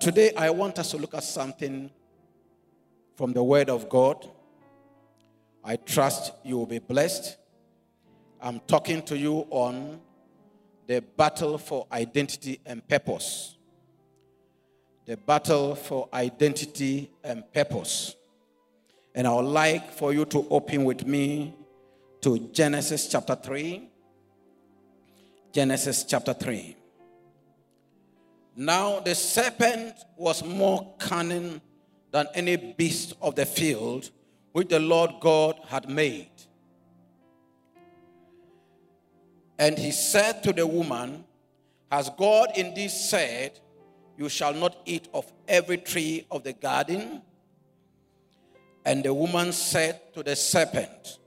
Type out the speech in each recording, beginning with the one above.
Today, I want us to look at something from the Word of God. I trust you will be blessed. I'm talking to you on the battle for identity and purpose. The battle for identity and purpose. And I would like for you to open with me to Genesis chapter 3. Genesis chapter 3. Now the serpent was more cunning than any beast of the field which the Lord God had made. And he said to the woman, Has God indeed said, You shall not eat of every tree of the garden? And the woman said to the serpent,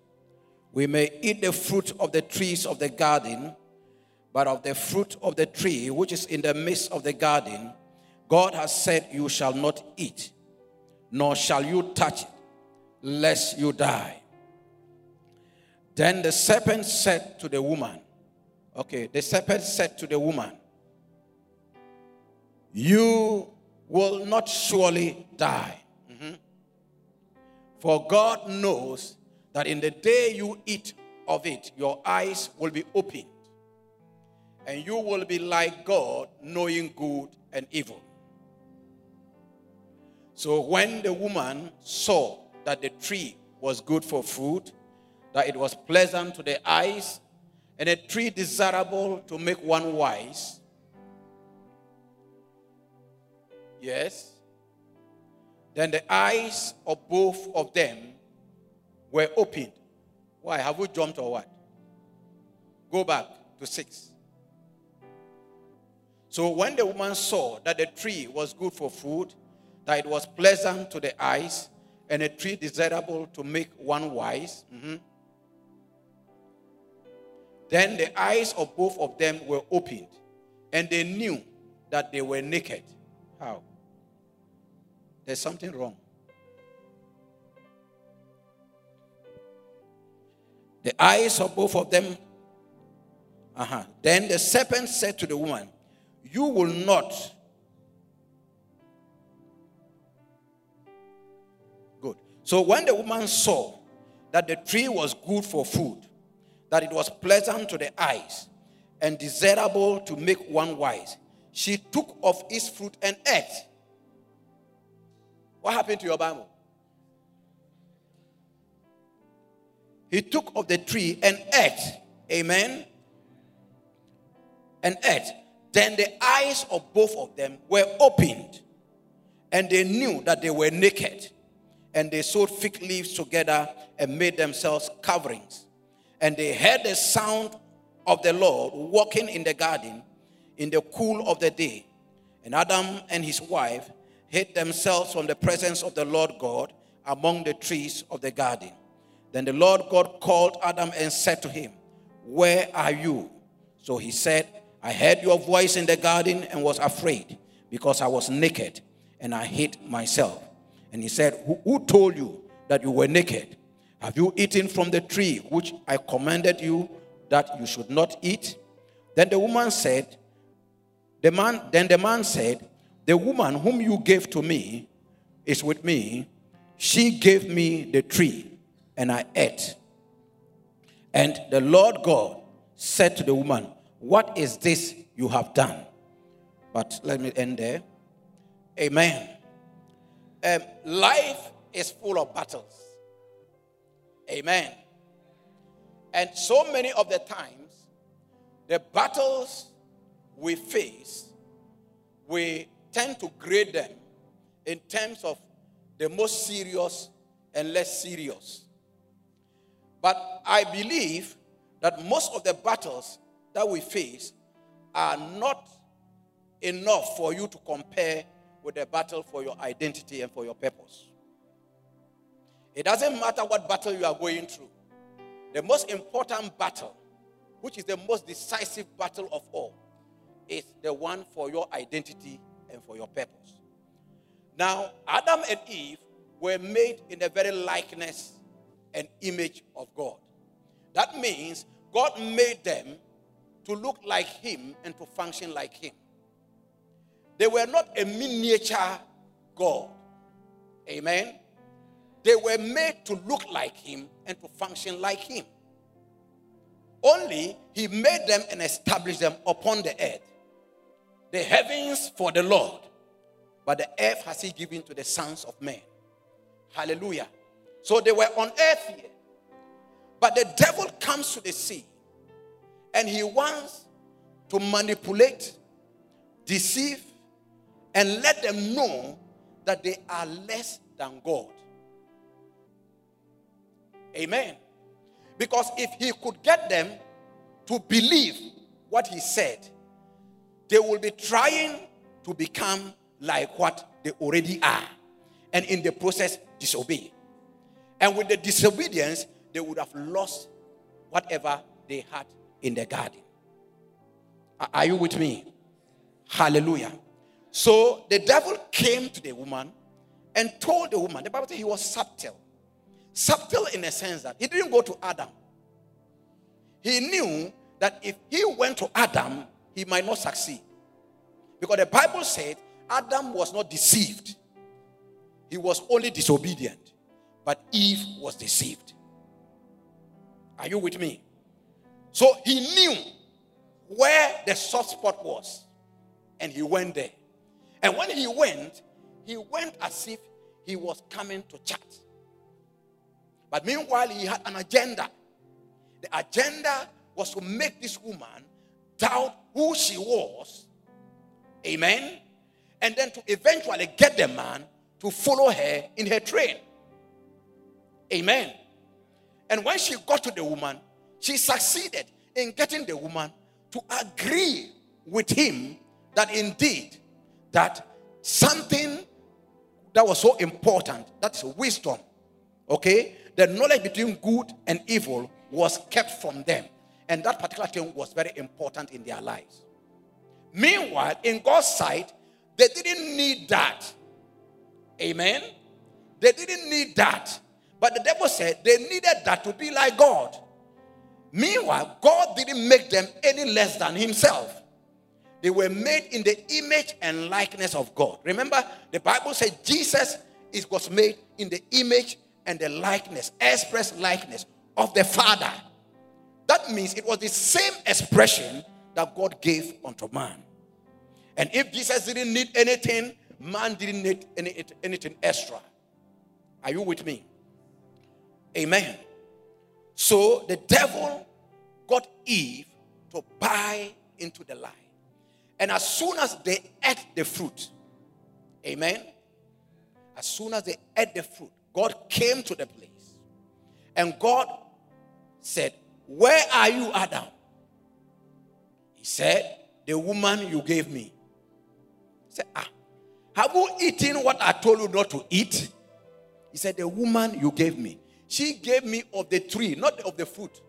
We may eat the fruit of the trees of the garden, but of the fruit of the tree which is in the midst of the garden, God has said, You shall not eat, nor shall you touch it, lest you die. Then the serpent said to the woman, Okay, the serpent said to the woman, You will not surely die. Mm-hmm. For God knows that in the day you eat of it, your eyes will be opened, and you will be like God, knowing good and evil. So when the woman saw that the tree was good for food, that it was pleasant to the eyes, and a tree desirable to make one wise. Yes. Then the eyes of both of them were opened. Why? Have we jumped or what? Go back to six. So when the woman saw that the tree was good for food, that it was pleasant to the eyes, and a tree desirable to make one wise. Mm-hmm. Then the eyes of both of them were opened, and they knew that they were naked. How? There's something wrong. The eyes of both of them. Uh-huh. Then the serpent said to the woman, You will not. Good. So when the woman saw that the tree was good for food, that it was pleasant to the eyes and desirable to make one wise. She took of its fruit and ate. What happened to your Bible? He took of the tree and ate. Amen. And ate. Then the eyes of both of them were opened, and they knew that they were naked. And they sewed fig leaves together and made themselves coverings. And they heard the sound of the Lord walking in the garden in the cool of the day. And Adam and his wife hid themselves from the presence of the Lord God among the trees of the garden. Then the Lord God called Adam and said to him, Where are you? So he said, I heard your voice in the garden and was afraid because I was naked and I hid myself. And he said, Who, who told you that you were naked? Have you eaten from the tree which I commanded you that you should not eat? Then the woman said, the man, then the man said, The woman whom you gave to me is with me. She gave me the tree, and I ate. And the Lord God said to the woman, What is this you have done? But let me end there. Amen. Um, life is full of battles. Amen. And so many of the times, the battles we face, we tend to grade them in terms of the most serious and less serious. But I believe that most of the battles that we face are not enough for you to compare with the battle for your identity and for your purpose. It doesn't matter what battle you are going through. The most important battle, which is the most decisive battle of all, is the one for your identity and for your purpose. Now, Adam and Eve were made in the very likeness and image of God. That means God made them to look like Him and to function like Him. They were not a miniature God. Amen. They were made to look like him and to function like him. Only he made them and established them upon the earth. The heavens for the Lord, but the earth has he given to the sons of men. Hallelujah. So they were on earth here. But the devil comes to the sea and he wants to manipulate, deceive, and let them know that they are less than God. Amen. Because if he could get them to believe what he said, they will be trying to become like what they already are. And in the process, disobey. And with the disobedience, they would have lost whatever they had in the garden. Are you with me? Hallelujah. So the devil came to the woman and told the woman, the Bible says he was subtle. Subtle in a sense that he didn't go to Adam. He knew that if he went to Adam, he might not succeed. Because the Bible said Adam was not deceived, he was only disobedient. But Eve was deceived. Are you with me? So he knew where the soft spot was, and he went there. And when he went, he went as if he was coming to chat. But meanwhile, he had an agenda. The agenda was to make this woman doubt who she was. Amen. And then to eventually get the man to follow her in her train. Amen. And when she got to the woman, she succeeded in getting the woman to agree with him that indeed that something that was so important, that is wisdom, okay, the knowledge between good and evil was kept from them. And that particular thing was very important in their lives. Meanwhile, in God's sight, they didn't need that. Amen. They didn't need that. But the devil said they needed that to be like God. Meanwhile, God didn't make them any less than Himself. They were made in the image and likeness of God. Remember, the Bible said Jesus is, was made in the image and the likeness, express likeness of the Father. That means it was the same expression that God gave unto man. And if Jesus didn't need anything, man didn't need any, anything extra. Are you with me? Amen. So the devil got Eve to buy into the lie. And as soon as they ate the fruit, amen. As soon as they ate the fruit, God came to the place. And God said, Where are you, Adam? He said, The woman you gave me. He said, Ah, have you eaten what I told you not to eat? He said, The woman you gave me. She gave me of the tree, not of the fruit.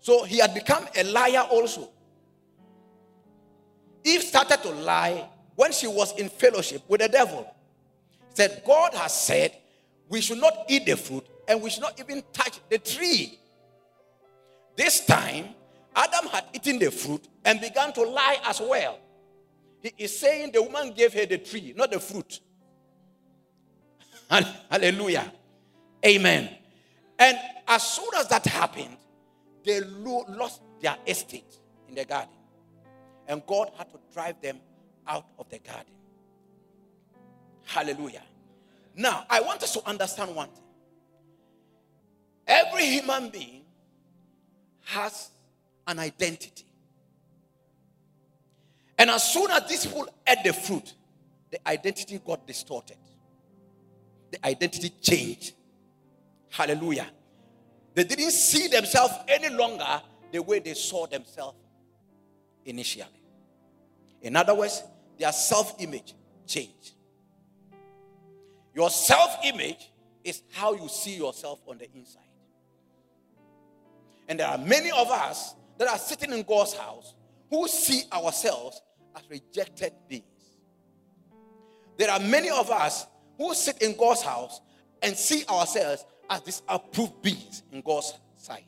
So he had become a liar also. Eve started to lie when she was in fellowship with the devil. Said, God has said we should not eat the fruit and we should not even touch the tree. This time, Adam had eaten the fruit and began to lie as well. He is saying the woman gave her the tree, not the fruit. Hallelujah. Amen. And as soon as that happened, they lost their estate in the garden. And God had to drive them out of the garden. Hallelujah. Now, I want us to understand one thing. Every human being has an identity. And as soon as these people ate the fruit, the identity got distorted. The identity changed. Hallelujah. They didn't see themselves any longer the way they saw themselves initially. In other words, their self image changed. Your self image is how you see yourself on the inside. And there are many of us that are sitting in God's house who see ourselves as rejected beings. There are many of us who sit in God's house and see ourselves as disapproved beings in God's sight.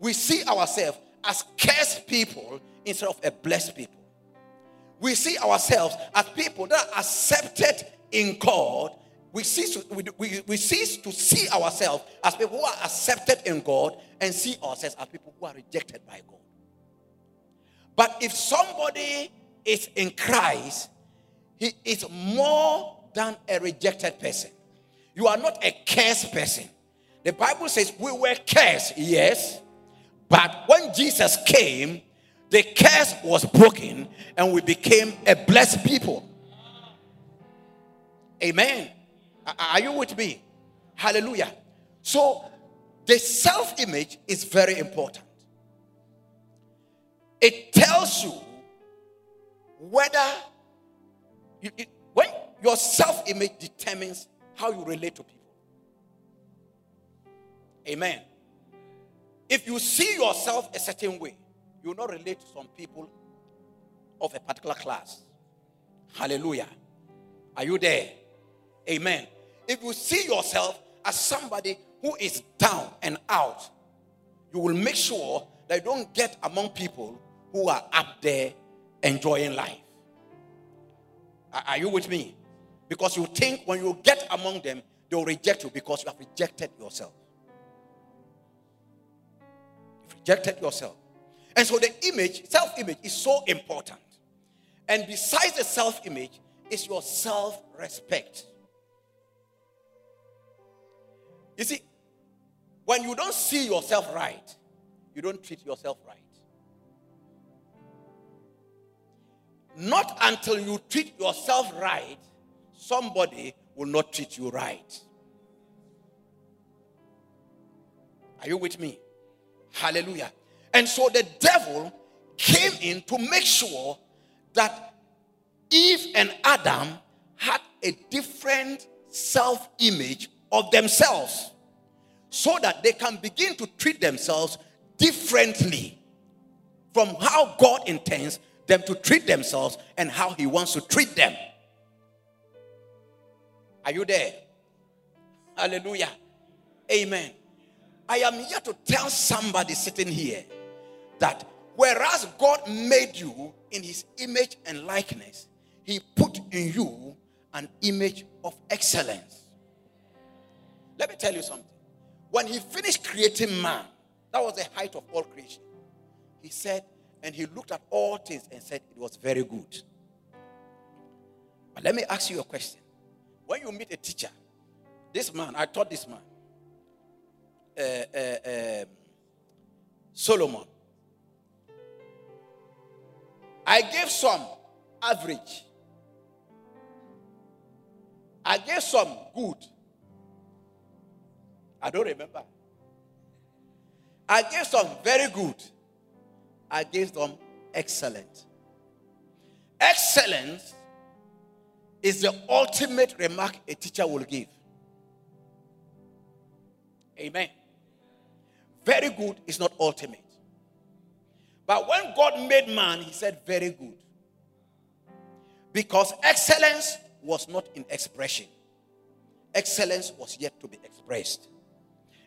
We see ourselves as cursed people instead of a blessed people. we see ourselves as people that are accepted in God, we cease, we, we, we cease to see ourselves as people who are accepted in God and see ourselves as people who are rejected by God. But if somebody is in Christ, he is more than a rejected person. You are not a cursed person. The Bible says we were cursed, yes, but when Jesus came, the curse was broken and we became a blessed people. Amen. Are you with me? Hallelujah. So, the self image is very important. It tells you whether you, it, when your self image determines how you relate to people. Amen. If you see yourself a certain way, you will not relate to some people of a particular class. Hallelujah. Are you there? Amen. If you see yourself as somebody who is down and out, you will make sure that you don't get among people who are up there enjoying life. Are you with me? Because you think when you get among them, they'll reject you because you have rejected yourself. You've rejected yourself. And so the image, self image, is so important. And besides the self image, is your self respect. You see, when you don't see yourself right, you don't treat yourself right. Not until you treat yourself right, somebody will not treat you right. Are you with me? Hallelujah. And so the devil came in to make sure that Eve and Adam had a different self image of themselves so that they can begin to treat themselves differently from how God intends them to treat themselves and how He wants to treat them. Are you there? Hallelujah. Amen. I am here to tell somebody sitting here that whereas God made you in his image and likeness, he put in you an image of excellence. Let me tell you something. When he finished creating man, that was the height of all creation. He said, and he looked at all things and said it was very good. But let me ask you a question. When you meet a teacher, this man, I taught this man, uh, uh, um, Solomon, I gave some average. I gave some good. I don't remember. I gave some very good. I gave them excellent. Excellence is the ultimate remark a teacher will give. Amen. Very good is not ultimate. But when God made man, he said, very good. Because excellence was not in expression, excellence was yet to be expressed.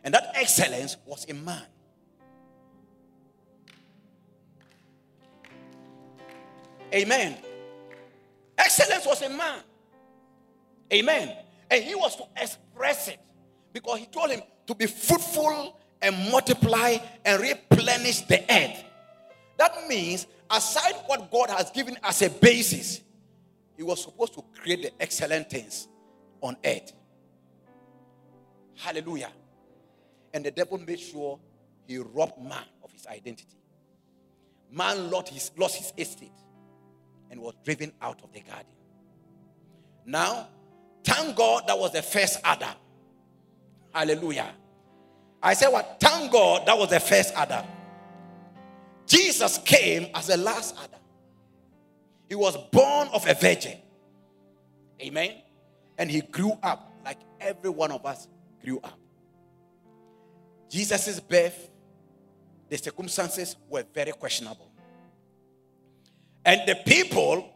And that excellence was in man. Amen. Excellence was a man. Amen. And he was to express it because he told him to be fruitful and multiply and replenish the earth. That means, aside what God has given as a basis, He was supposed to create the excellent things on earth. Hallelujah. And the devil made sure he robbed man of his identity. Man lost his, lost his estate and was driven out of the garden. Now, thank God that was the first Adam. Hallelujah. I said, What? Thank God that was the first Adam. Jesus came as the last Adam. He was born of a virgin. Amen. And he grew up like every one of us grew up. Jesus' birth, the circumstances were very questionable. And the people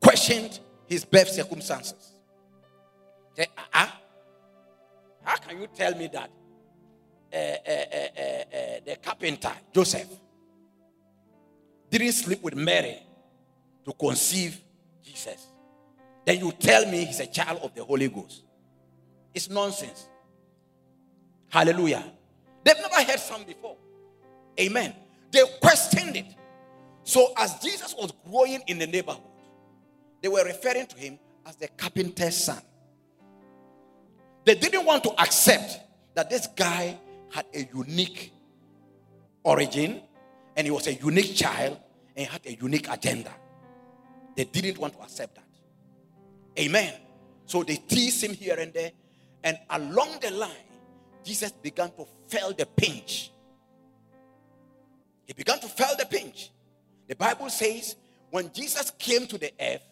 questioned his birth circumstances. They, uh-uh. How can you tell me that uh, uh, uh, the carpenter, Joseph, didn't sleep with Mary to conceive Jesus. Then you tell me he's a child of the Holy Ghost. It's nonsense. Hallelujah. They've never heard some before. Amen. They questioned it. So, as Jesus was growing in the neighborhood, they were referring to him as the carpenter's son. They didn't want to accept that this guy had a unique origin and he was a unique child and he had a unique agenda. They didn't want to accept that. Amen. So they teased him here and there. And along the line, Jesus began to feel the pinch. He began to feel the pinch. The Bible says when Jesus came to the earth,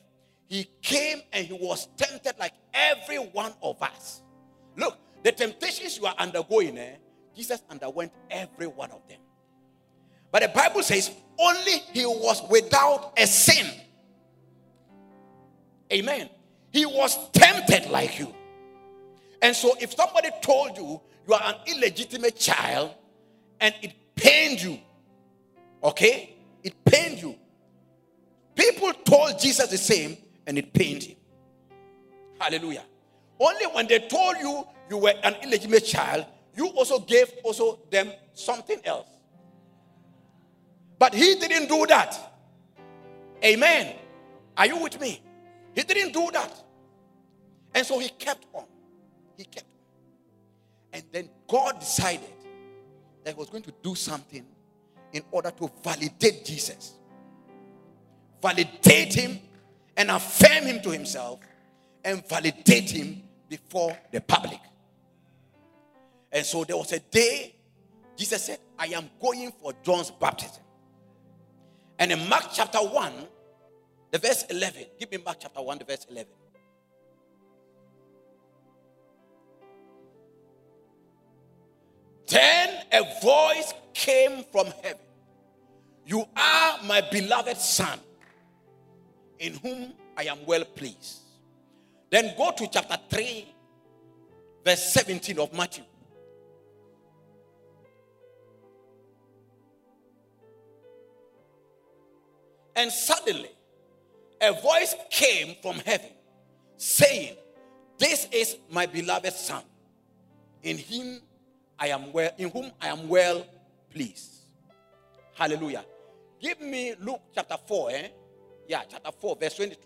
he came and he was tempted like every one of us. Look, the temptations you are undergoing, eh, Jesus underwent every one of them. But the Bible says only he was without a sin. Amen. He was tempted like you. And so if somebody told you you are an illegitimate child and it pained you, okay? It pained you. People told Jesus the same and it pained him. Hallelujah. Only when they told you you were an illegitimate child, you also gave also them something else. But he didn't do that. Amen. Are you with me? He didn't do that. And so he kept on. He kept on. And then God decided that he was going to do something in order to validate Jesus, validate him, and affirm him to himself, and validate him before the public. And so there was a day Jesus said, I am going for John's baptism. And in Mark chapter 1, the verse 11, give me Mark chapter 1, the verse 11. Then a voice came from heaven You are my beloved Son, in whom I am well pleased. Then go to chapter 3, verse 17 of Matthew. And suddenly, a voice came from heaven saying, This is my beloved Son, in him I am well, in whom I am well pleased. Hallelujah. Give me Luke chapter 4, eh? Yeah, chapter 4, verse 22.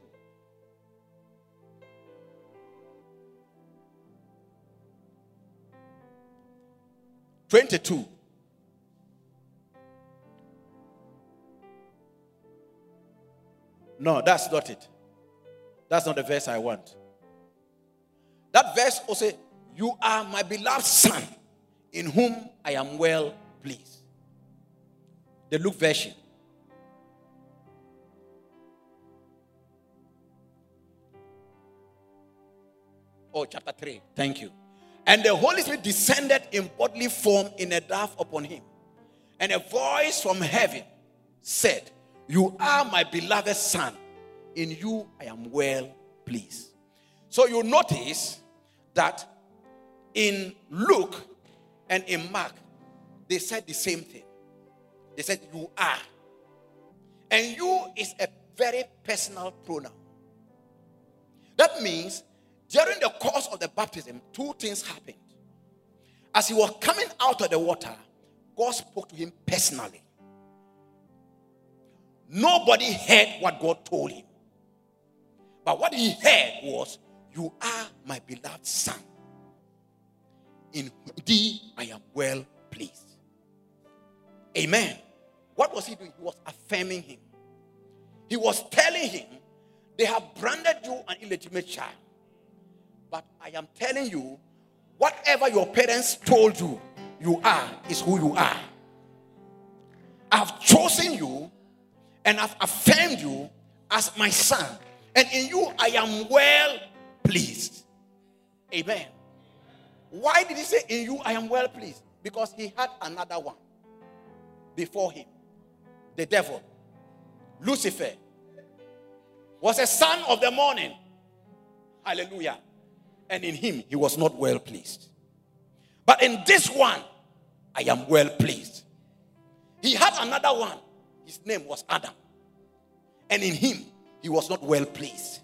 Twenty-two. No, that's not it. That's not the verse I want. That verse also, you are my beloved son in whom I am well pleased. The Luke version. Oh, chapter 3. Thank you. And the Holy Spirit descended in bodily form in a dove upon him. And a voice from heaven said, You are my beloved Son. In you I am well pleased. So you notice that in Luke, and in Mark, they said the same thing. They said, You are. And you is a very personal pronoun. That means during the course of the baptism, two things happened. As he was coming out of the water, God spoke to him personally. Nobody heard what God told him. But what he heard was, You are my beloved son. In thee I am well pleased. Amen. What was he doing? He was affirming him. He was telling him, they have branded you an illegitimate child. But I am telling you, whatever your parents told you you are is who you are. I've chosen you and I've affirmed you as my son. And in you I am well pleased. Amen. Why did he say, In you I am well pleased? Because he had another one before him. The devil, Lucifer, was a son of the morning. Hallelujah. And in him he was not well pleased. But in this one, I am well pleased. He had another one. His name was Adam. And in him he was not well pleased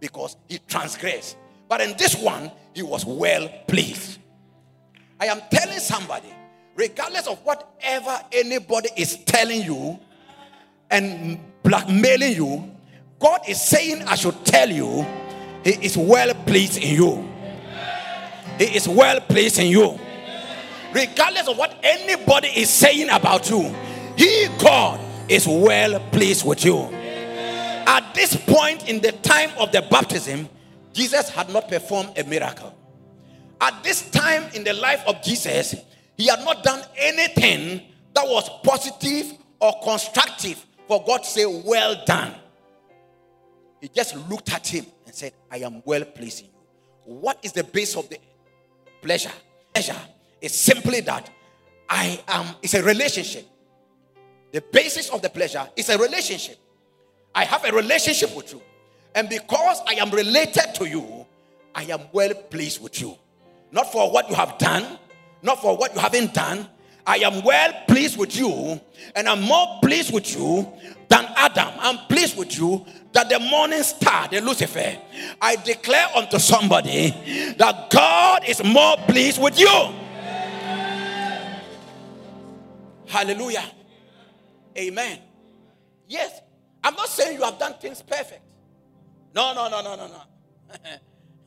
because he transgressed. But in this one, he was well pleased. I am telling somebody, regardless of whatever anybody is telling you and blackmailing you, God is saying, I should tell you, He is well pleased in you. He is well pleased in you. Regardless of what anybody is saying about you, He, God, is well pleased with you. At this point in the time of the baptism, Jesus had not performed a miracle. At this time in the life of Jesus, he had not done anything that was positive or constructive for God to say, Well done. He just looked at him said, I am well pleased in you. What is the base of the pleasure? Pleasure is simply that I am, it's a relationship. The basis of the pleasure is a relationship. I have a relationship with you. And because I am related to you, I am well pleased with you. Not for what you have done, not for what you haven't done. I am well pleased with you, and I'm more pleased with you than Adam. I'm pleased with you that the morning star, the Lucifer, I declare unto somebody that God is more pleased with you. Hallelujah. Amen. Yes. I'm not saying you have done things perfect. No, no, no, no, no, no.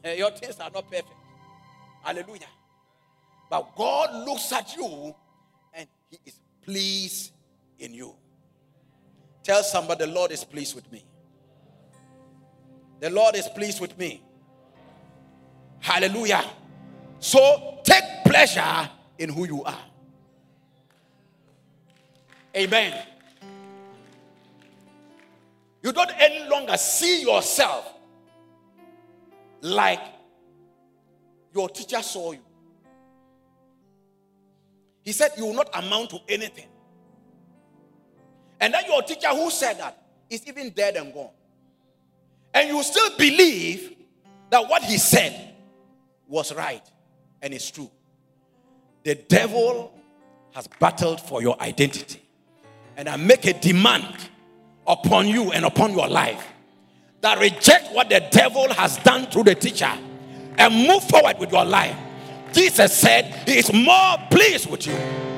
Eh, your things are not perfect. Hallelujah. But God looks at you and He is pleased in you. Tell somebody, the Lord is pleased with me. The Lord is pleased with me. Hallelujah. So take pleasure in who you are. Amen. You don't any longer see yourself like your teacher saw you. He said, You will not amount to anything. And then your teacher who said that is even dead and gone. And you still believe that what he said was right and it's true. The devil has battled for your identity. And I make a demand upon you and upon your life that reject what the devil has done through the teacher and move forward with your life. Jesus said he is more pleased with you.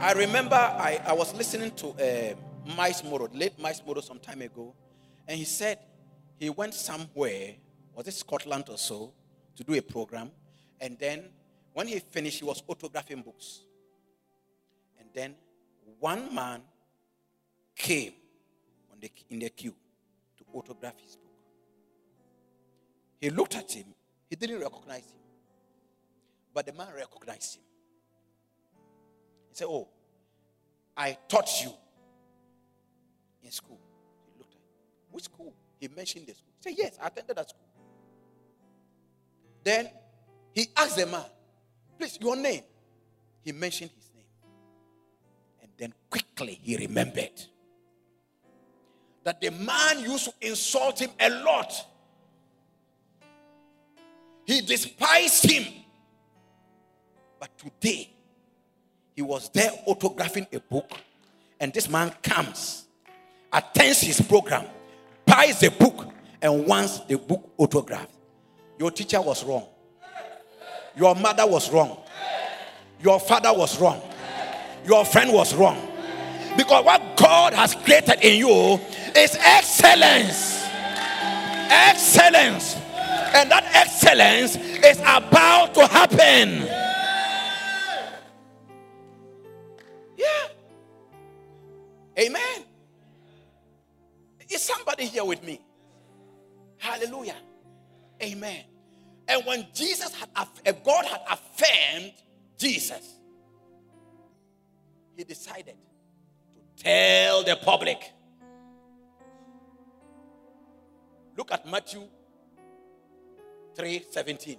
I remember I, I was listening to uh, Myles Munroe, late Myles Munroe, some time ago, and he said he went somewhere, was it Scotland or so, to do a program, and then when he finished, he was autographing books. And then one man came the, in the queue to autograph his book. He looked at him, he didn't recognize him. But the man recognized him. Said, Oh, I taught you in school. He looked at. Which school? He mentioned the school. He said, Yes, I attended that school. Then he asked the man, Please, your name. He mentioned his name. And then quickly he remembered that the man used to insult him a lot. He despised him. But today, he was there autographing a book, and this man comes, attends his program, buys the book, and wants the book autographed. Your teacher was wrong. Your mother was wrong. Your father was wrong. Your friend was wrong. Because what God has created in you is excellence. Excellence. And that excellence is about to happen. Here with me? Hallelujah. Amen. And when Jesus had, God had affirmed Jesus, he decided to tell the public Look at Matthew 3 17.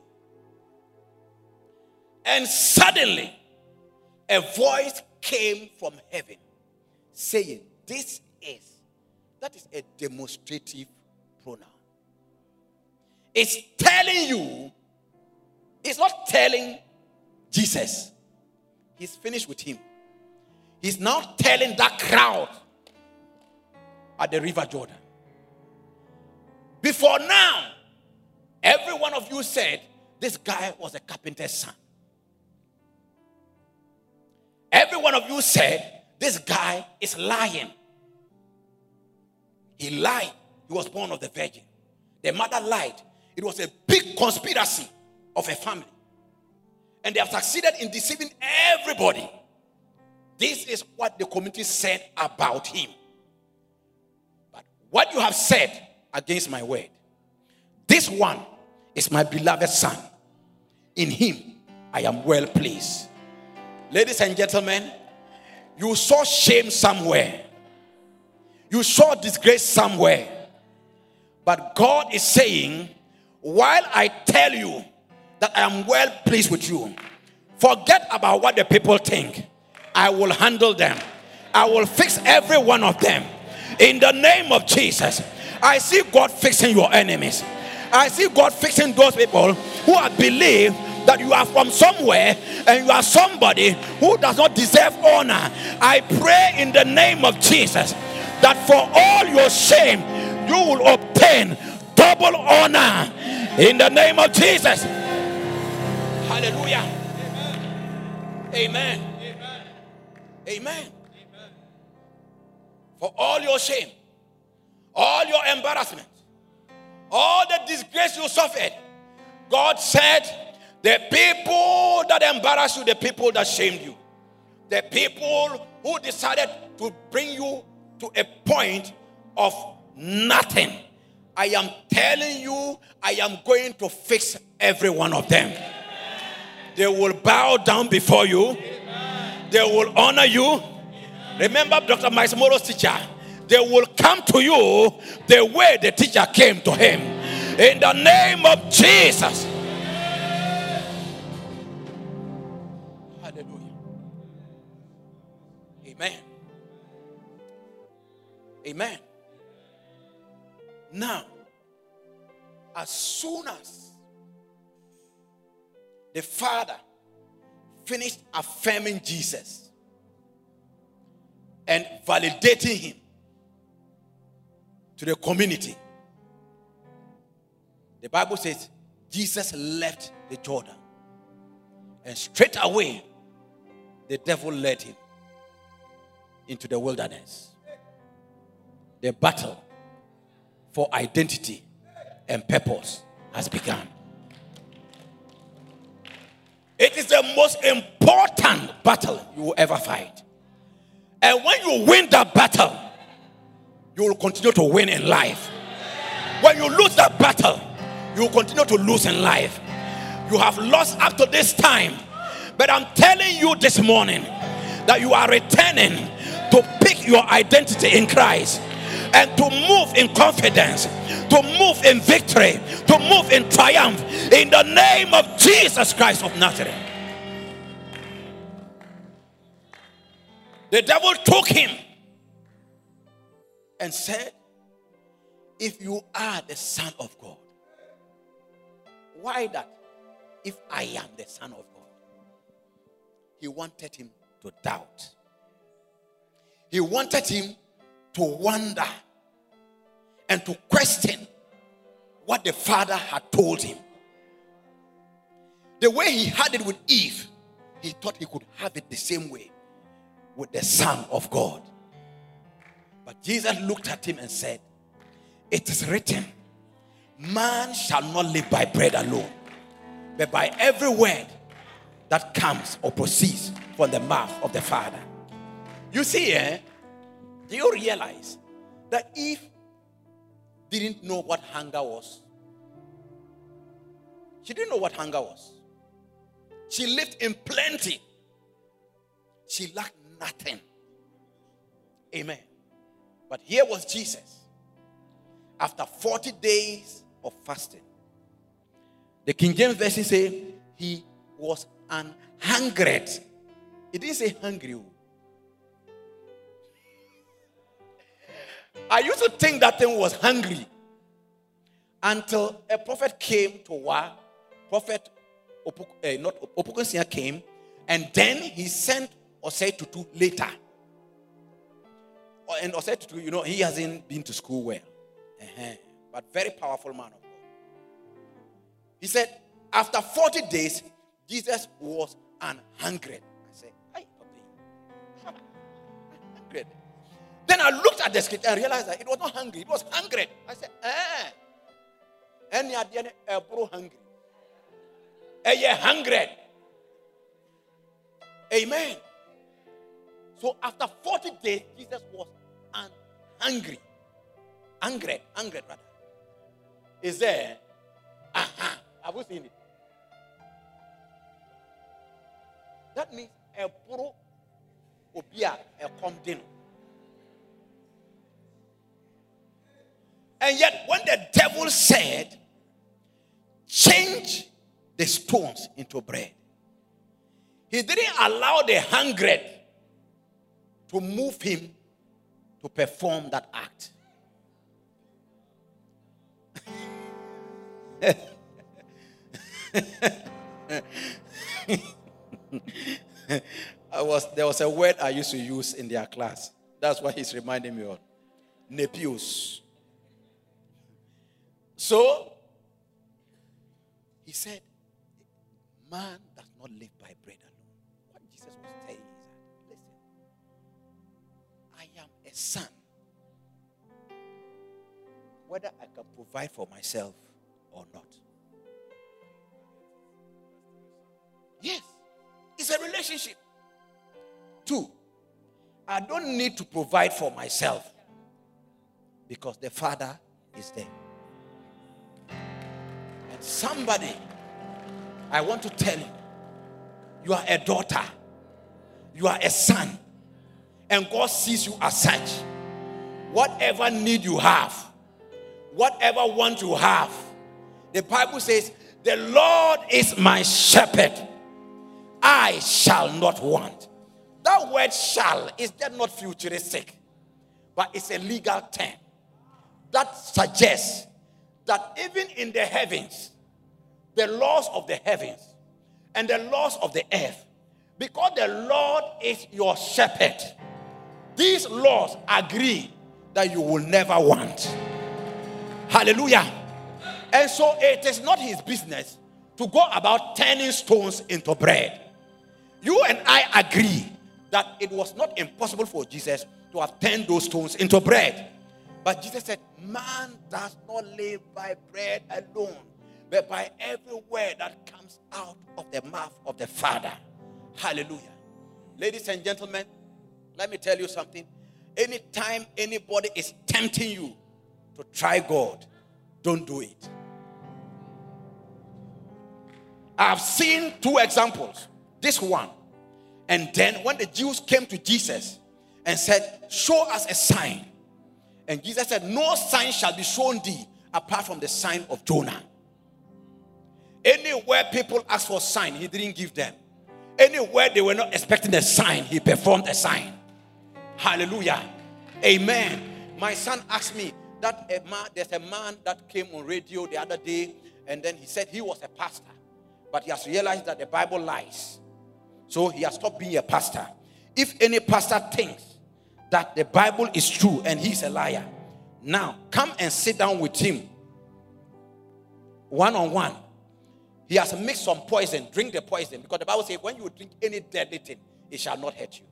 And suddenly a voice came from heaven saying, This is, that is a demonstrative pronoun. It's telling you, it's not telling Jesus. He's finished with him. He's now telling that crowd at the River Jordan Before now, every one of you said this guy was a carpenter's son. Every one of you said this guy is lying. He lied. He was born of the virgin. The mother lied. It was a big conspiracy of a family. And they have succeeded in deceiving everybody. This is what the community said about him. But what you have said against my word, this one is my beloved son. In him I am well pleased. Ladies and gentlemen, you saw shame somewhere, you saw disgrace somewhere. But God is saying, while I tell you that I am well pleased with you, forget about what the people think. I will handle them. I will fix every one of them. In the name of Jesus, I see God fixing your enemies. I see God fixing those people who have believed that you are from somewhere and you are somebody who does not deserve honor. I pray in the name of Jesus that for all your shame, you will obtain double honor in the name of Jesus. Hallelujah. Amen. Amen. Amen. For all your shame, all your embarrassment, all the disgrace you suffered, God said, the people that embarrassed you, the people that shamed you, the people who decided to bring you to a point of nothing. I am telling you, I am going to fix every one of them. They will bow down before you they will honor you. Remember Dr. Myles Munroe's teacher. They will come to you the way the teacher came to him. In the name of Jesus. Hallelujah. Amen. Amen. Now, as soon as the Father finished affirming Jesus and validating him to the community, the Bible says Jesus left the Jordan and straight away the devil led him into the wilderness. The battle for identity and purpose has begun. It is the most important battle you will ever fight. And when you win that battle, you will continue to win in life. When you lose that battle, you will continue to lose in life. You have lost up to this time. But I'm telling you this morning that you are returning to pick your identity in Christ and to move in confidence, to move in victory, to move in triumph in the name of Jesus Christ of Nazareth. The devil took him and said, If you are the Son of God, why that? If I am the Son of God, he wanted him to doubt. He wanted him to wonder and to question what the father had told him. The way he had it with Eve, he thought he could have it the same way with the Son of God. But Jesus looked at him and said, It is written, man shall not live by bread alone, but by every word that comes or proceeds from the mouth of the Father. You see, eh? Do you realize that Eve didn't know what hunger was? She didn't know what hunger was. She lived in plenty. She lacked nothing. Amen. But here was Jesus. After 40 days of fasting, the King James Version say he was an hungered. It didn't say hungry. I used to think that thing was hungry until a prophet came to Wa. Prophet Opuk, uh, not Opokunsia came, and then he sent Osei Tutu later. And Osei Tutu, you know, he hasn't been to school well. Uh-huh. but very powerful man of God. He said, after 40 days, Jesus was an hungry. I said, hungry. Then I looked at the script and realized that it was not hungry, it was hungry. I said, eh. And you are hungry. And you're hungry. Amen. So after 40 days, Jesus was hungry. Hungry, hungry, brother. Is there? Uh-huh. Have you seen it? That means a pro obia a condemn. And yet, when the devil said, change the stones into bread, he didn't allow the hungry to move him to perform that act. I was there was a word I used to use in their class. That's what he's reminding me of. Nepios. So he said, Man does not live by bread alone. What Jesus was saying is that, listen, I am a son. Whether I can provide for myself or not. Yes, it's a relationship. Two, I don't need to provide for myself because the Father is there. Somebody, I want to tell you, you are a daughter, you are a son, and God sees you as such. Whatever need you have, whatever want you have, the Bible says, The Lord is my shepherd, I shall not want. That word shall is just not futuristic, but it's a legal term that suggests that even in the heavens, the laws of the heavens and the laws of the earth, because the Lord is your shepherd, these laws agree that you will never want. Hallelujah. And so it is not his business to go about turning stones into bread. You and I agree that it was not impossible for Jesus to have turned those stones into bread. But Jesus said, Man does not live by bread alone, but by every word that comes out of the mouth of the Father. Hallelujah. Ladies and gentlemen, let me tell you something. Anytime anybody is tempting you to try God, don't do it. I've seen two examples. This one. And then when the Jews came to Jesus and said, Show us a sign. And Jesus said, No sign shall be shown thee apart from the sign of Jonah. Anywhere people asked for a sign, he didn't give them. Anywhere they were not expecting a sign, he performed a sign. Hallelujah. Amen. My son asked me that a man, there's a man that came on radio the other day, and then he said he was a pastor. But he has realized that the Bible lies. So he has stopped being a pastor. If any pastor thinks that the Bible is true and he's a liar, now come and sit down with him one on one. He has mixed some poison, drink the poison. Because the Bible says, when you drink any deadly thing, it shall not hurt you.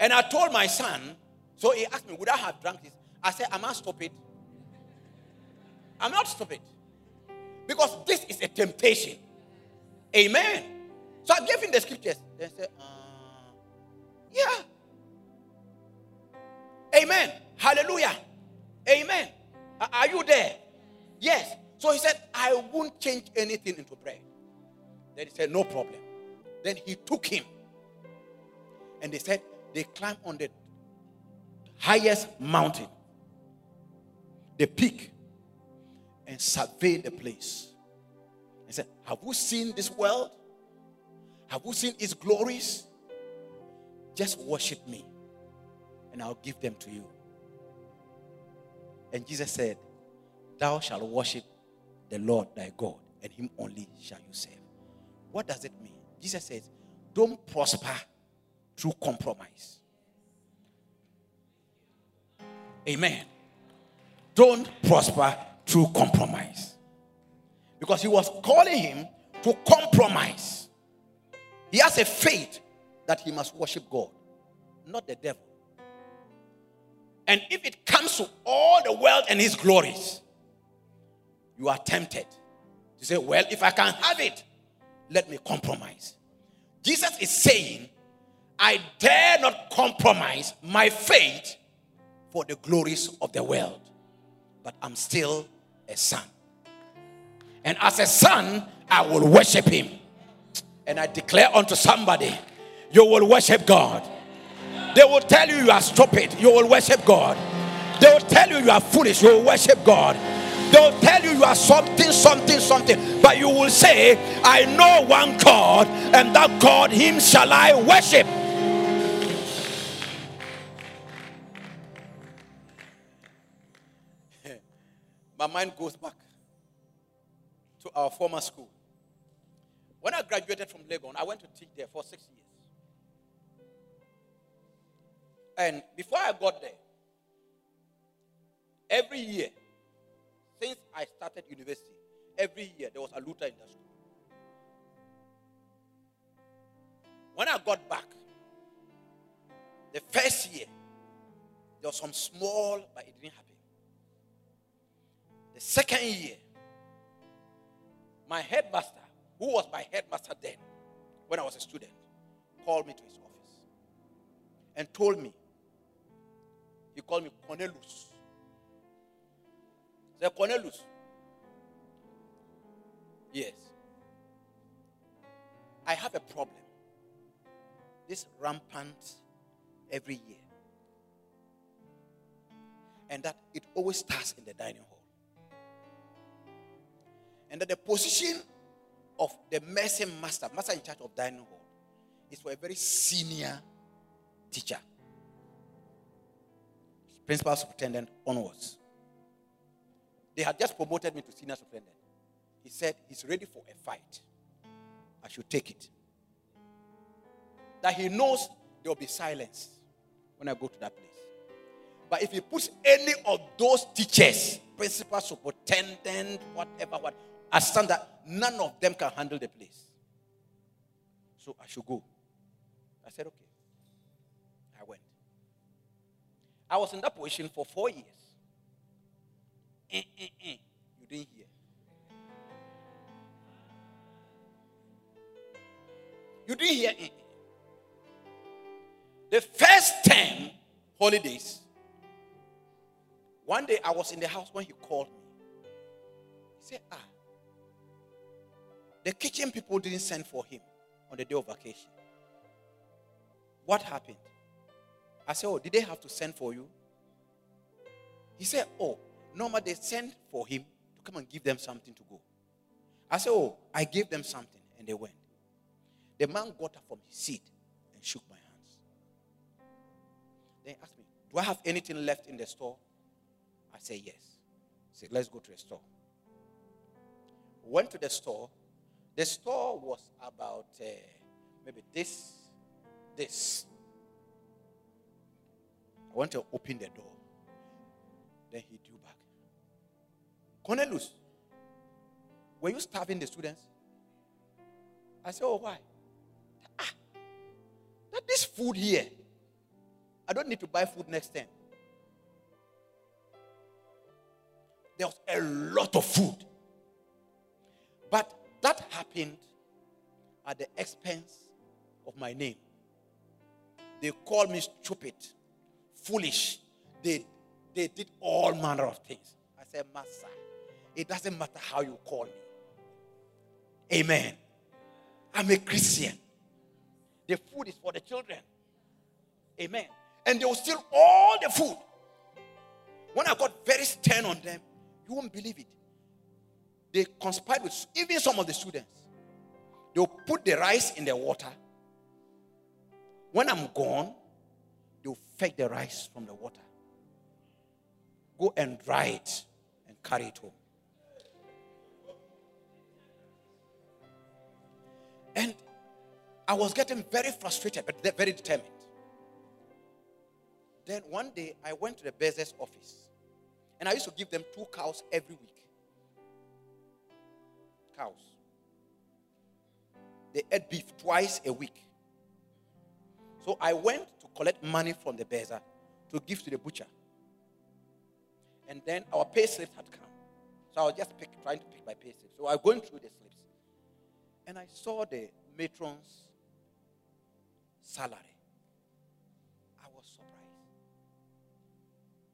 And I told my son, so he asked me, Would I have drunk this? I said, Am I stupid? I'm not stupid. Because this is a temptation. Amen. So I gave him the scriptures. They said, uh, yeah. Amen. Hallelujah. Amen. Are you there? Yes. So he said, I won't change anything into bread. Then he said, No problem. Then he took him. And they said, They climbed on the highest mountain, the peak, and survey the place. He said, Have you seen this world? Have you seen its glories? Just worship me, and I'll give them to you. And Jesus said, Thou shalt worship the Lord thy God, and him only shall you serve. What does it mean? Jesus says, Don't prosper through compromise. Amen. don't prosper through compromise. Because he was calling him to compromise. He has a faith that he must worship God, not the devil. And if it comes to all the world and his glories, you are tempted to say, Well, if I can have it, let me compromise. Jesus is saying, I dare not compromise my faith for the glories of the world, but I'm still a son. And as a son, I will worship him. And I declare unto somebody, you will worship God. They will tell you you are stupid, you will worship God. They will tell you you are foolish, you will worship God. They will tell you you are something, something, something, but you will say, I know one God, and that God, Him shall I worship. My mind goes back to our former school. When I graduated from Legon, I went to teach there for six years. And before I got there, every year, since I started university, every year there was a Luther in the school. When I got back, the first year, there was some small, but it didn't happen. The second year, my headmaster, who was my headmaster then, when I was a student, called me to his office and told me he called me Cornelius. Say Cornelius. Yes. I have a problem. This rampant every year. And that it always starts in the dining hall. And that the position of the mercy master, master in charge of dining hall, is for a very senior teacher principal superintendent onwards. They had just promoted me to senior superintendent. He said he's ready for a fight. I should take it. That he knows there will be silence when I go to that place. But if he puts any of those teachers, principal, superintendent, whatever, what, I stand that none of them can handle the place. So I should go. I said, okay. I was in that position for four years. Eh, eh, eh. You didn't hear. You didn't hear. Eh. The first 10 holidays, one day I was in the house when he called me. He said, Ah, the kitchen people didn't send for him on the day of vacation. What happened? I said, Oh, did they have to send for you? He said, Oh, normally they send for him to come and give them something to go. I said, Oh, I gave them something, and they went. The man got up from his seat and shook my hands. Then he asked me, Do I have anything left in the store? I said, Yes. He said, Let's go to the store. Went to the store. The store was about uh, maybe this, this, I want to open the door. Then he drew back. Cornelius, were you starving the students? I said, Oh, why? Ah, that this food here. I don't need to buy food next time. There was a lot of food. But that happened at the expense of my name. They called me stupid foolish. They, they did all manner of things. I said, Master, it doesn't matter how you call me. Amen. I'm a Christian. The food is for the children. Amen. And they will steal all the food. When I got very stern on them, you won't believe it. They conspired with even some of the students. They'll put the rice in the water. When I'm gone, you fetch the rice from the water. Go and dry it and carry it home. And I was getting very frustrated, but very determined. Then one day I went to the business office And I used to give them two cows every week. Cows. They ate beef twice a week. So I went collect money from the bursar to give to the butcher. And then our pay slips had come. So I was just pick, trying to pick my pay slips. So I was going through the slips. And I saw the matron's salary. I was surprised.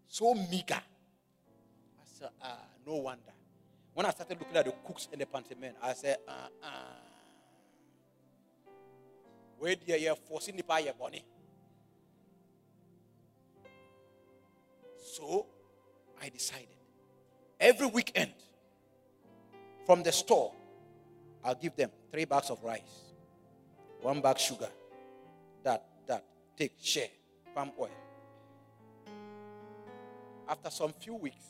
So meager. I said, ah, no wonder. When I started looking at the cooks and the pantry men, I said, uh uh. Where do you forcing the pie bonnie? So I decided every weekend from the store, I'll give them three bags of rice, one bag sugar, that, that, take, share, palm oil. After some few weeks,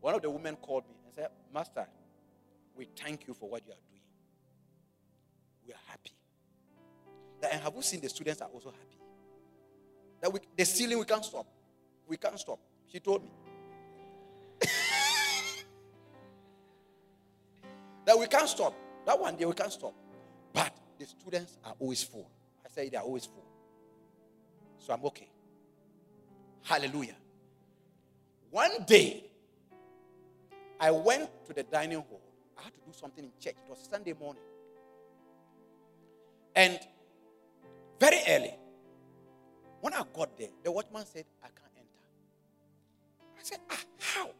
one of the women called me and said, Master, we thank you for what you are doing. We are happy. and have you seen the students are also happy? That we, the ceiling we can't stop. We can't stop. She told me. that we can't stop. That one day we can't stop. But the students are always full. I say they are always full. So I'm okay. Hallelujah. One day, I went to the dining hall. I had to do something in church. It was Sunday morning. And very early, when I got there, the watchman said, I can't said, ah, how?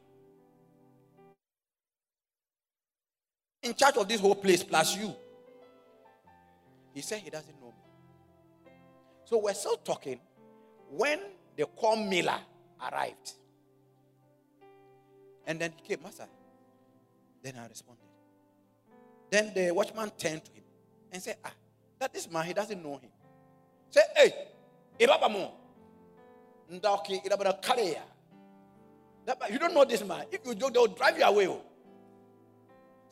In charge of this whole place, plus you. He said he doesn't know me. So we're still talking when the corn miller arrived. And then he came, Master. Then I responded. Then the watchman turned to him and said, Ah, that this man, he doesn't know him. Say, hey, ibaba mo. Ndaki, ilabana kaleya. You don't know this man. If you joke, they'll drive you away. Oh.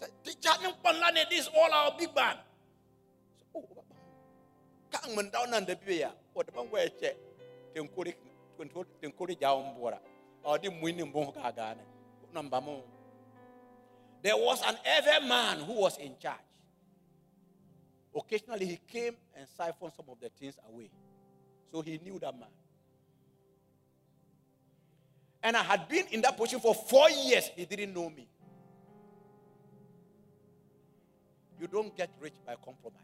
Say, this is all our big man. Oh, kang man down on the beer. What the where check? Tenkuri, tenkuri jaumbora. Or oh, the winning bonkagane. Number more. There was an ever man who was in charge. Occasionally, he came and siphoned some of the things away. So he knew that man. And I had been in that position for four years. He didn't know me. You don't get rich by compromise.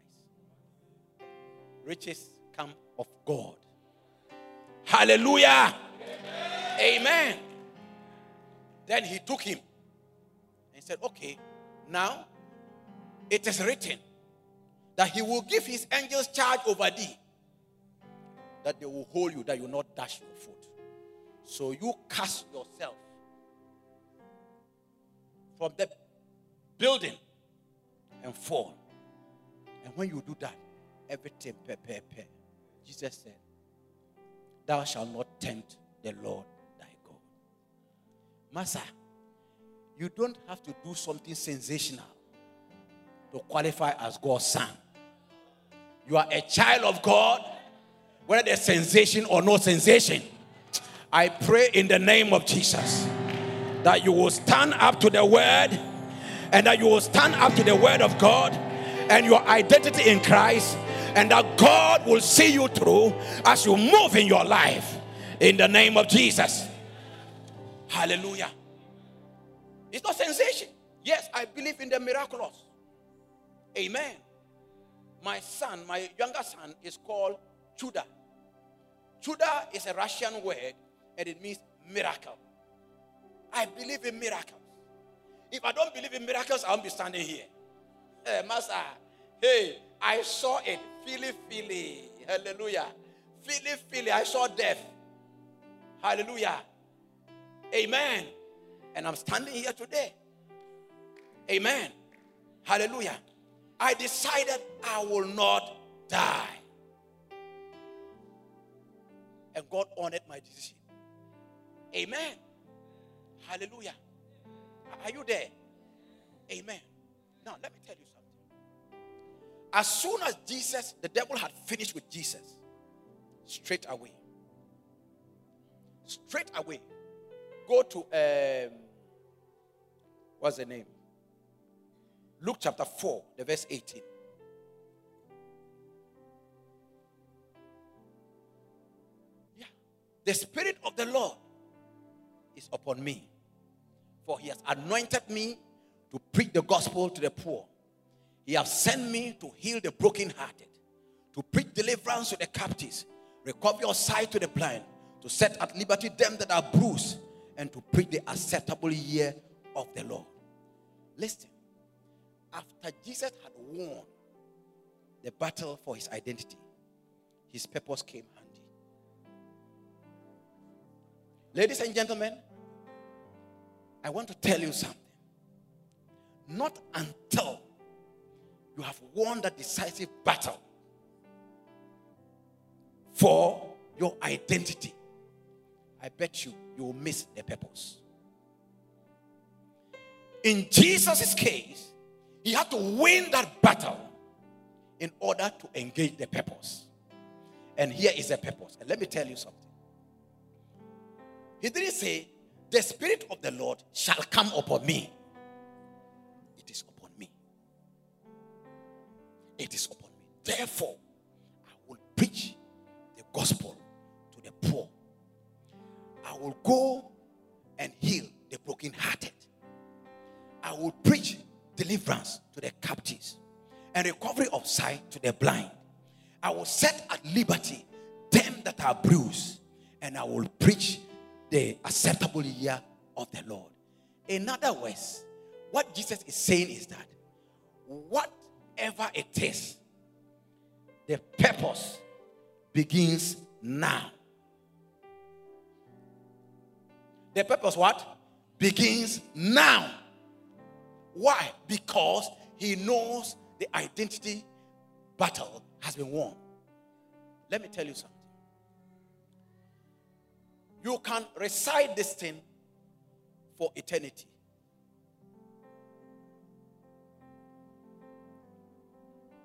Riches come of God. Hallelujah. Amen. Amen. Then he took him and said, Okay, now it is written that he will give his angels charge over thee, that they will hold you, that you not dash your foot. So you cast yourself from the building and fall. And when you do that, everything pe, pe. Jesus said, Thou shalt not tempt the Lord thy God. Master, you don't have to do something sensational to qualify as God's son. You are a child of God, whether there's sensation or no sensation. I pray in the name of Jesus that you will stand up to the word and that you will stand up to the word of God and your identity in Christ, and that God will see you through as you move in your life in the name of Jesus. Hallelujah. It's not sensation. Yes, I believe in the miraculous. Amen my son, my younger son, is called Chuda. Chuda is a Russian word and it means miracle. I believe in miracles. If I don't believe in miracles, I won't be standing here. Hey, Master, hey, I saw it. Philly, Philly. Hallelujah. Philly, Philly. I saw death. Hallelujah. Amen. And I'm standing here today. Amen. Hallelujah. I decided I will not die. And God honored my decision. Amen. Hallelujah. Are you there? Amen. Now, let me tell you something. As soon as Jesus, the devil had finished with Jesus, straight away, straight away, go to um, what's the name? Luke chapter 4, the verse 18. Yeah. The Spirit of the Lord is upon me, for he has anointed me to preach the gospel to the poor. He has sent me to heal the brokenhearted, to preach deliverance to the captives, recover your sight to the blind, to set at liberty them that are bruised, and to preach the acceptable year of the Lord. Listen, after Jesus had won the battle for his identity, his purpose came handy. Ladies and gentlemen, I want to tell you something. Not until you have won that decisive battle for your identity, I bet you you will miss the purpose. In Jesus' case, he had to win that battle in order to engage the purpose. And here is the purpose. And let me tell you something. He didn't say, The Spirit of the Lord shall come upon me. It is upon me. It is upon me. Therefore, I will preach the gospel to the poor. I will go and heal the brokenhearted. I will preach deliverance to the captives and recovery of sight to the blind. I will set at liberty them that are bruised, and I will preach the acceptable year of the Lord. In other words, what Jesus is saying is that whatever it is, the purpose begins now. The purpose what? Begins now. Why? Because he knows the identity battle has been won. Let me tell you something. You can recite this thing for eternity.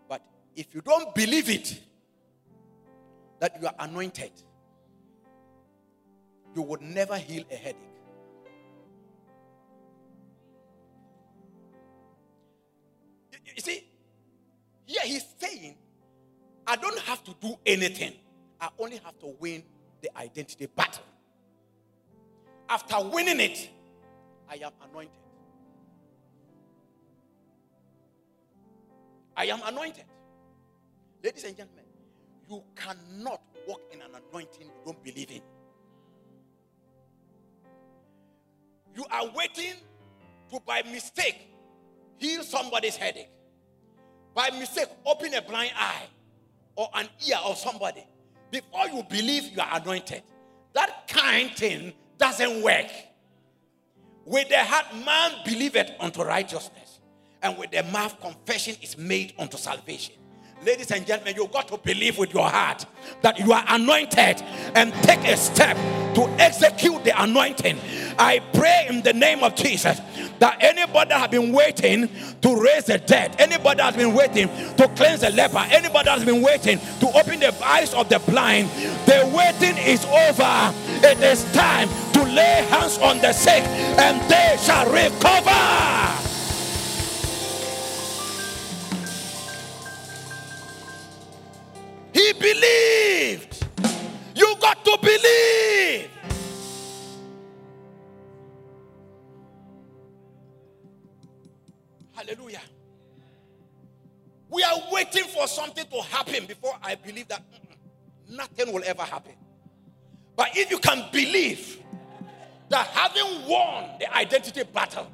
But if you don't believe it, that you are anointed, you would never heal a headache. You see, here he's saying, I don't have to do anything. I only have to win the identity battle. After winning it, I am anointed. I am anointed. Ladies and gentlemen, you cannot walk in an anointing you don't believe in. You are waiting to, by mistake, heal somebody's headache by mistake open a blind eye or an ear of somebody before you believe you are anointed. That kind thing doesn't work. With the heart, man believeth unto righteousness, and with the mouth, confession is made unto salvation. Ladies and gentlemen, you've got to believe with your heart that you are anointed and take a step to execute the anointing. I pray in the name of Jesus that anybody that has been waiting to raise the dead, anybody that has been waiting to cleanse the leper, anybody that has been waiting to open the eyes of the blind, the waiting is over. It is time to lay hands on the sick and they shall recover. He believed. You got to believe. Hallelujah. We are waiting for something to happen before I believe that nothing will ever happen. But if you can believe that having won the identity battle,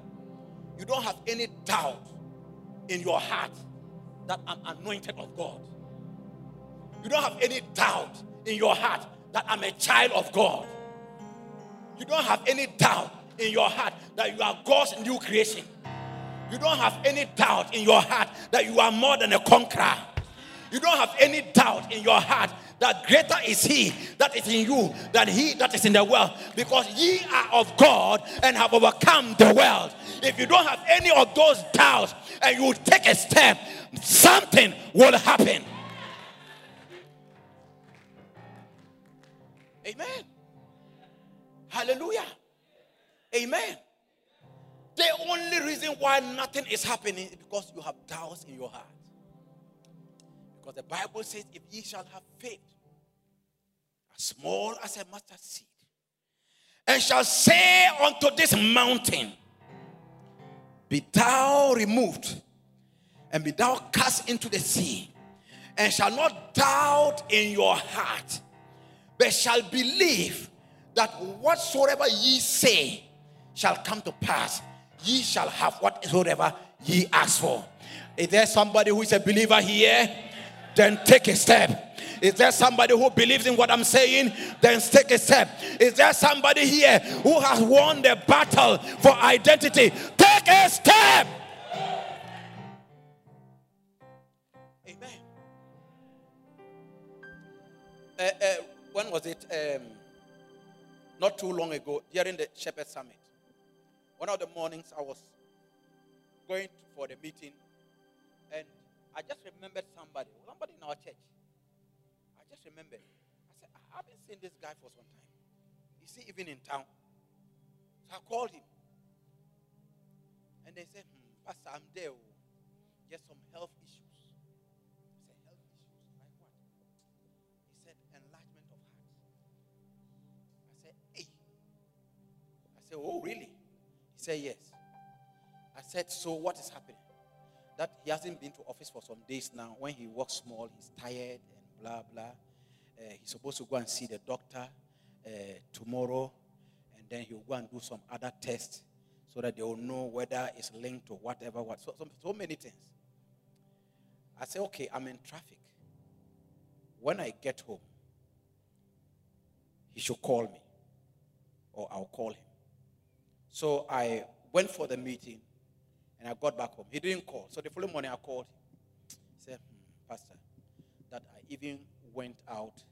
you don't have any doubt in your heart that I'm anointed of God. You don't have any doubt in your heart that I'm a child of God. You don't have any doubt in your heart that you are God's new creation. You don't have any doubt in your heart that you are more than a conqueror. You don't have any doubt in your heart that greater is he that is in you than he that is in the world because ye are of God and have overcome the world. If you don't have any of those doubts and you take a step, something will happen. Amen. Hallelujah. Amen. The only reason why nothing is happening is because you have doubts in your heart. Because the Bible says, if ye shall have faith, as small as a mustard seed, and shall say unto this mountain, Be thou removed, and be thou cast into the sea, and shall not doubt in your heart, but shall believe that whatsoever ye say shall come to pass, ye shall have whatsoever ye ask for. Is there somebody who is a believer here? Then take a step. Is there somebody who believes in what I'm saying? Then take a step. Is there somebody here who has won the battle for identity? Take a step. Amen. Uh, uh, when was it? Um, not too long ago, during the Shepherd Summit. One of the mornings, I was going for the meeting, and I just remembered somebody, somebody in our church I just remembered. I said, I haven't seen this guy for some time. Is he even in town? So I called him. And they said, hmm, Pastor, I'm there. Oh. Just some health issues. Said, oh, really? He said, yes. I said, so what is happening? That he hasn't been to office for some days now. When he walks small, he's tired and blah, blah. Uh, he's supposed to go and see the doctor uh, tomorrow, and then he'll go and do some other tests so that they will know whether it's linked to whatever. What. So, so, so many things. I said, okay, I'm in traffic. When I get home, he should call me, or I'll call him. So I went for the meeting, and I got back home. He didn't call. So the following morning, I called him. He said, hmm, Pastor, that I even went out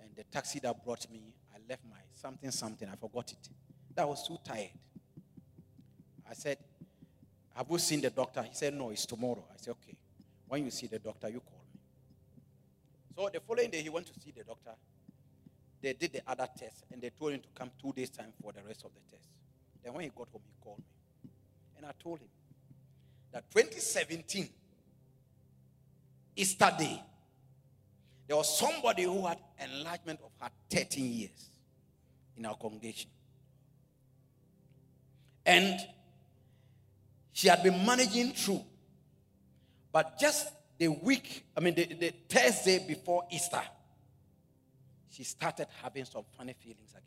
and the taxi that brought me, I left my something, something, I forgot it. That was too tired. I said, Have you seen the doctor? He said, No, it's tomorrow. I said, Okay. When you see the doctor, you call me. So the following day, he went to see the doctor. They did the other test and they told him to come two days' time for the rest of the test. Then when he got home, he called me. And I told him that 2017, Easter Day, there was somebody who had enlargement of her 13 years in our congregation. And she had been managing through. But just the week, I mean, the, the Thursday before Easter, she started having some funny feelings again.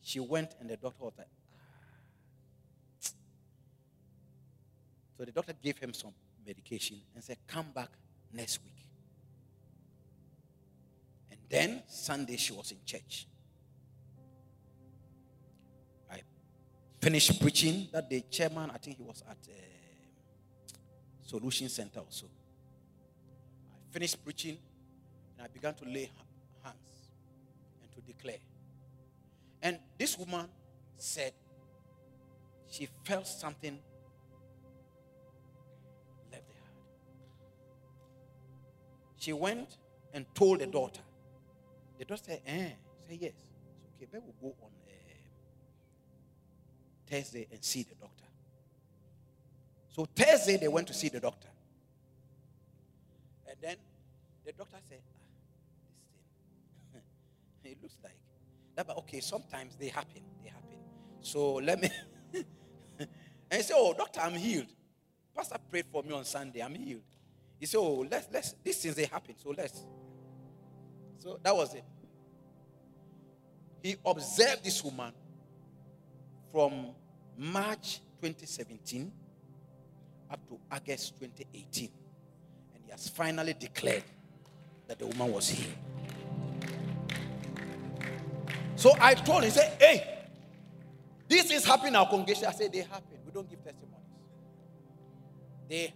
She went, and the doctor was like, So the doctor gave him some medication and said, Come back next week. And then Sunday she was in church. I finished preaching that day. Chairman, I think he was at uh, Solution Center also. I finished preaching and I began to lay hands and to declare. And this woman said she felt something She went and told the daughter. The doctor said, eh. Say yes. It's okay. We'll go on uh, Thursday and see the doctor. So Thursday they went to see the doctor. And then the doctor said, ah, this thing, it looks like that, but okay, sometimes they happen. They happen. So let me and he said, Oh, doctor, I'm healed. Pastor prayed for me on Sunday. I'm healed. He said, Oh, let's let's these things they happen. So let's so that was it. He observed this woman from March 2017 up to August 2018. And he has finally declared that the woman was healed. So I told him, say, hey, this is happening in our congregation. I said, they happen. We don't give testimonies. They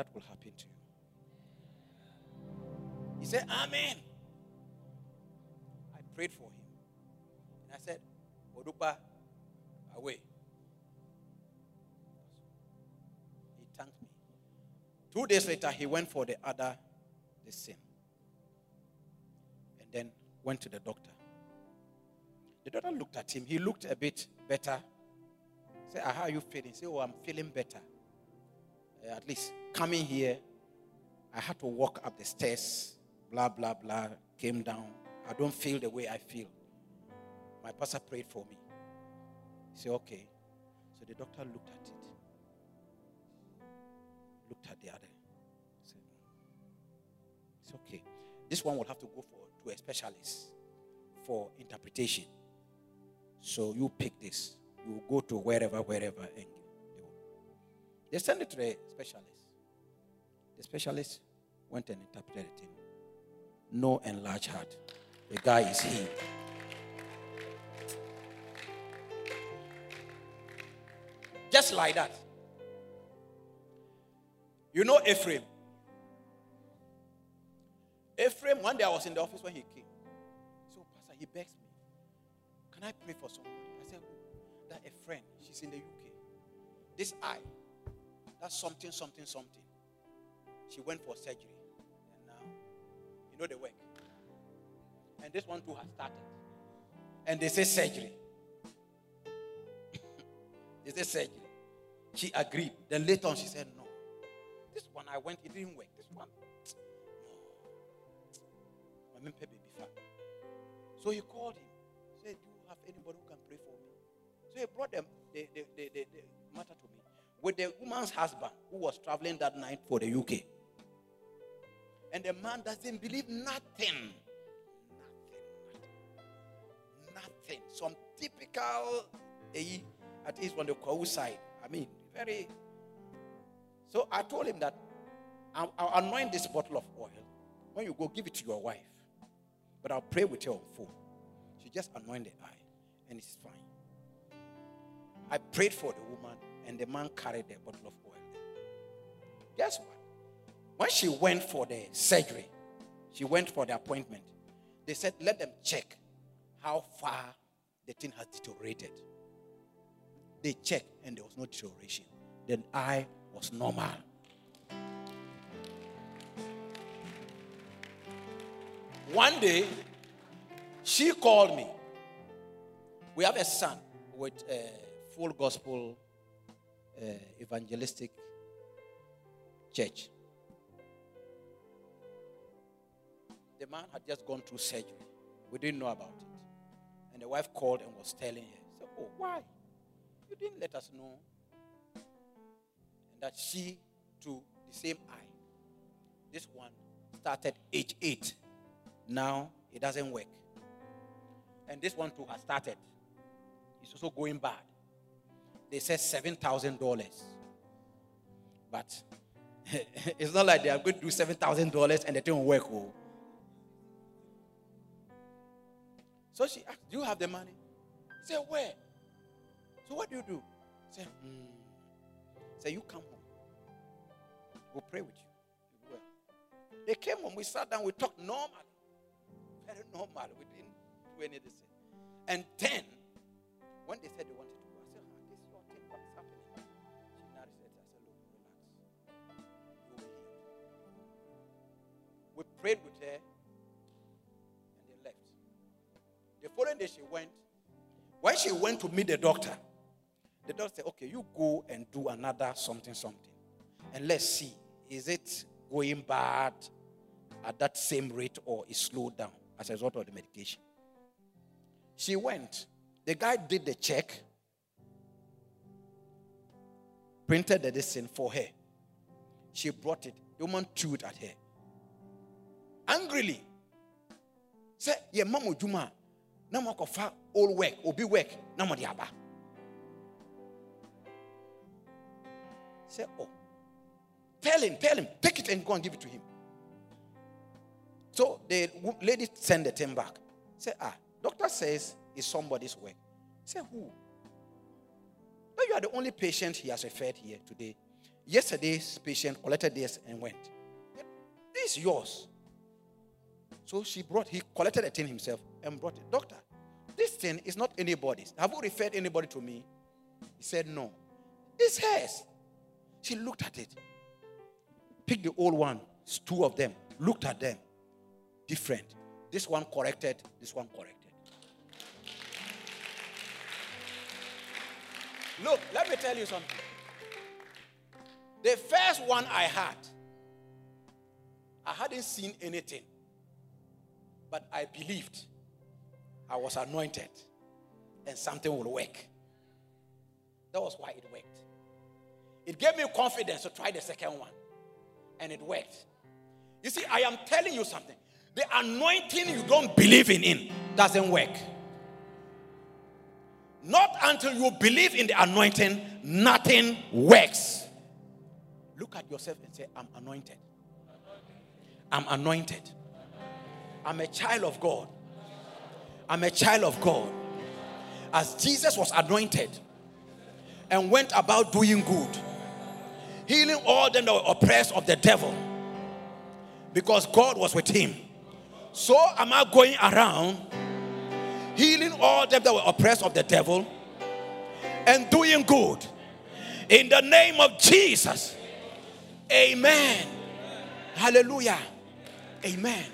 that will happen to you. He said, Amen. I prayed for him. And I said, Odupa, away. He thanked me. Two days later, he went for the other, the same. And then went to the doctor. The doctor looked at him. He looked a bit better. Say, ah, how are you feeling? Say, oh, I'm feeling better. Uh, at least coming here, I had to walk up the stairs, blah, blah, blah, came down. I don't feel the way I feel. My pastor prayed for me. He said, okay. So the doctor looked at it, looked at the other. Said, it's okay. This one will have to go for to a specialist for interpretation. So you pick this. You go to wherever, wherever, and they send it to the specialist. The specialist went and interpreted it. No enlarged heart. The guy is healed. Just like that. You know Ephraim. Ephraim, one day I was in the office when he came. So, oh, Pastor, he begs me, Can I pray for somebody? I said, That a friend. She's in the UK. This eye, that's something, something, something. She went for surgery. And now, you know the work. And this one too has started. And they say surgery. they say surgery. She agreed. Then later on, she said, No. This one I went, it didn't work. This one, no. So he called him. Said, Do you have anybody who can pray for me? So he brought them the, the, the, the, the matter to me with the woman's husband who was traveling that night for the UK. And the man doesn't believe nothing. Nothing. Nothing. Nothing. Some typical, eh, at least on the Kwahu side. I mean, very. So I told him that I'll, I'll anoint this bottle of oil. When you go, give it to your wife. But I'll pray with her on phone. She just anointed the eye, and it's fine. I prayed for the woman and the man carried a bottle of oil. Guess what? When she went for the surgery, she went for the appointment. They said, let them check how far the thing has deteriorated. They checked and there was no deterioration. Then I was normal. One day, she called me. We have a son with a full gospel uh, evangelistic church. The man had just gone through surgery. We didn't know about it. And the wife called and was telling her, so, Oh, why? You didn't let us know. And that she, too, the same eye. This one started age 8. Now it doesn't work. And this one, too, has started. It's also going bad they said $7,000. But it's not like they are going to do $7,000 and the thing will work. Oh. So she asked, Do you have the money? Say, Where? So what do you do? Say, hmm. Say, You come home. We'll pray with you. They came home. We sat down. We talked normally. Very normal. We didn't do anything. And then, when they said they wanted prayed with her and they left. The following day she went. When she went to meet the doctor, the doctor said, Okay, you go and do another something, something. And let's see, is it going bad at that same rate or is slowed down as a result of the medication? She went. The guy did the check, printed the medicine for her. She brought it. The woman threw it at her angrily. Say, yɛ ma mo adwuma na moakɔfa old work obi work na mode Say, oh tell him tell him take it and go and give it to him. So the lady sent the thing back. Say ah doctor says it's somebody's work. Say who? But you are the only patient he has referred here today. Yesterday's patient collected this and went. This is yours so she brought, he collected the thing himself and brought it. Doctor, this thing is not anybody's. Have you referred anybody to me? He said, No. It's hers. She looked at it, picked the old one, two of them, looked at them, different. This one corrected, this one corrected. Look, let me tell you something. The first one I had, I hadn't seen anything, but I believed I was anointed and something will work. That was why it worked. It gave me confidence to try the second one, and it worked. You see, I am telling you something. The anointing you don't believe in, in doesn't work. Not until you believe in the anointing, nothing works. Look at yourself and say, I'm anointed. I'm anointed. I'm a child of God. I'm a child of God. As Jesus was anointed and went about doing good, healing all them that were oppressed of the devil, because God was with him. So am I going around healing all them that were oppressed of the devil and doing good. In the name of Jesus. Amen. Hallelujah. Amen.